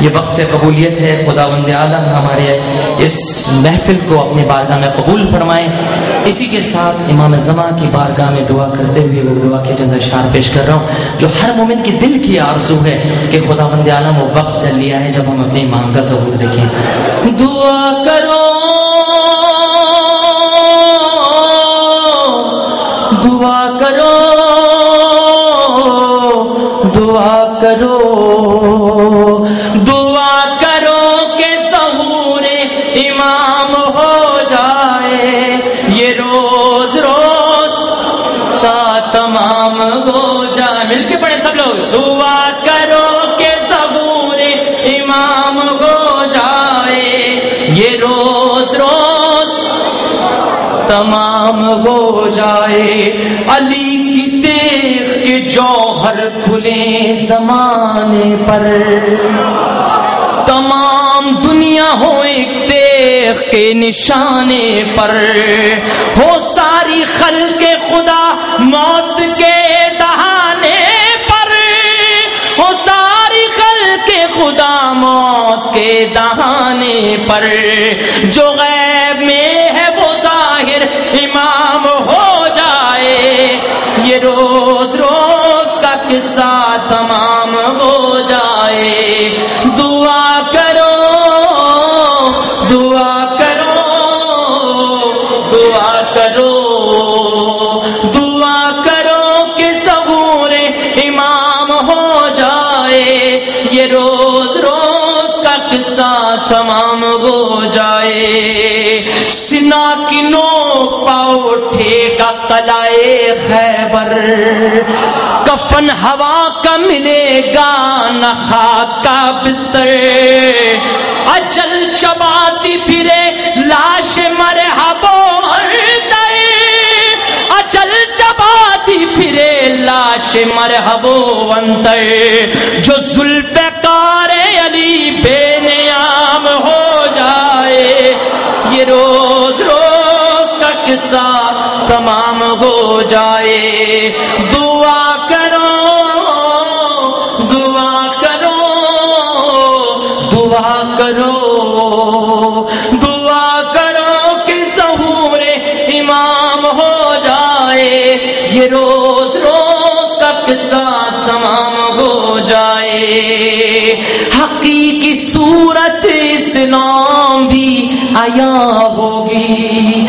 یہ وقت قبولیت ہے خدا بند عالم ہمارے اس محفل کو اپنے بارگاہ میں قبول فرمائیں اسی کے ساتھ امام زماں کی بارگاہ میں دعا کرتے ہوئے وہ دعا کے چند اشار پیش کر رہا ہوں۔ جو ہر مومن کی دل کی آرزو ہے کہ خدا بند عالم وہ وقت چل لیا ہے جب ہم اپنے امام کا ضرور دیکھیں۔ دعا کرو۔ دعا کرو۔ دعا کرو۔ امام ہو جائے، یہ روز روز سا تمام ہو جائے۔ مل کے پڑھے سب لوگ۔ دعا کرو کہ ظہور امام ہو جائے۔ یہ روز روز تمام ہو جائے۔ علی کی دیکھ کے جوہر کھلے زمانے پر۔ تمام دنیا ہو ایک شیخ کے نشانے پر۔ ہو ساری خل کے خدا موت کے دہانے پر۔ ہو ساری خل کے خدا موت کے دہانے پر۔ جو غیب میں سنا کی نوک پاؤ اٹھے گا کلائے خیبر۔ کفن ہوا کا ملے گا، نہ خاک کا بستر۔ اچل چباتی پھرے، لاش مرے اچل چباتی پھرے، لاش مرحبو انتر جو زلف کار علی بے نیام تمام ہو جائے۔ دعا کرو دعا کرو دعا کرو دعا کرو کہ ظہور امام ہو جائے۔ یہ روز روز کا قصہ تمام ہو جائے۔ حقیقی صورت اسلام بھی آیا ہوگی۔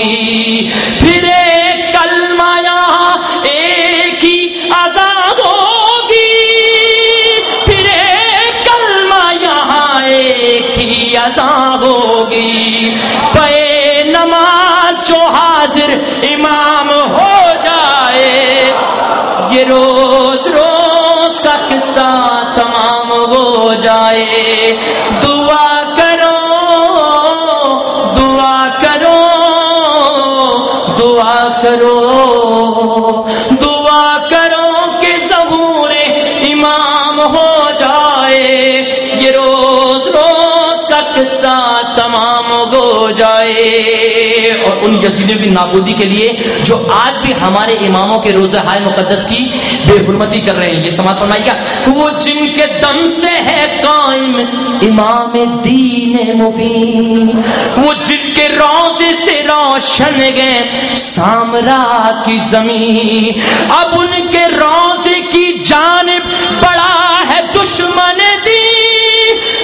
ہوگی۔ پھر ایک کلمہ یہاں ایک ہی عذاب ہوگی۔ پھر ایک کلمہ یہاں ایک ہی عذاب ہوگی۔ پے نماز جو حاضر امام ہو جائے، یہ روز روز کا قصہ تمام ہو جائے۔ کرو، دعا کرو کہ ظہور امام ہو جائے۔ یہ روز روز کا قصہ تمام ہو جائے۔ اور ان یزیدوں کی نابودی کے لیے جو آج بھی ہمارے اماموں کے روزہ ہائے مقدس کی بے حرمتی کر رہے ہیں۔ یہ سماعت فرمائی گا۔ وہ جن کے دم سے ہے قائم امام دین مبین۔ وہ جن کے روزے سے روشن گئے سامرا کی زمین۔ اب ان کے روزے کی جانب بڑا ہے دشمن دی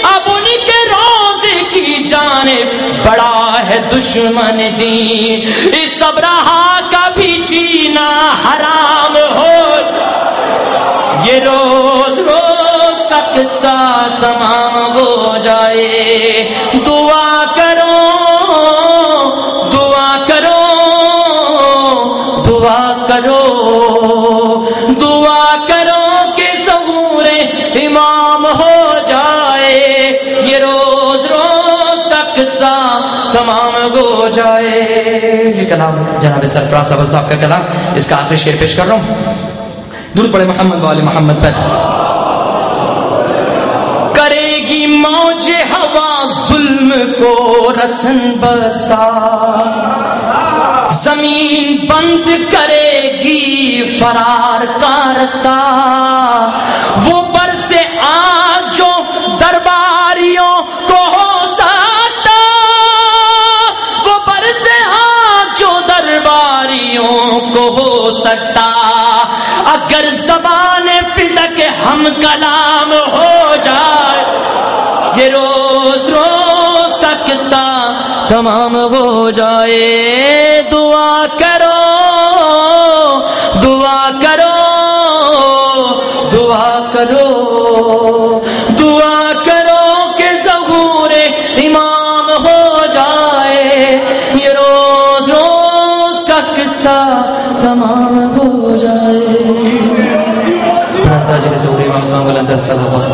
اب ان کے روزے کی جانب بڑا ہے دشمن دی اس ابراہ کا جائے دعا کرو دعا کرو دعا کرو دعا کرو کہ ظہور امام ہو جائے۔ یہ روز روز کا قصہ تمام ہو جائے۔ یہ کلام جناب سرفراز صاحب صاحب کا کلام، اس کا آخری شعر پیش کر رہا ہوں۔ دور پڑے محمد والے محمد پر۔ موج ہوا ظلم کو رسن بستا زمین بند کرے گی فرار کا رستہ۔ وہ پر سے آج جو درباریوں کو ہو سکتا وہ پر سے آج جو درباریوں کو ہو سکتا۔ اگر زبان فدق ہم کلام تمام ہو جائے، دعا کرو دعا کرو دعا کرو دعا کرو کہ ظہور امام ہو جائے۔ یہ روز روز کا قصہ تمام ہو جائے۔ ظہور امام صاحب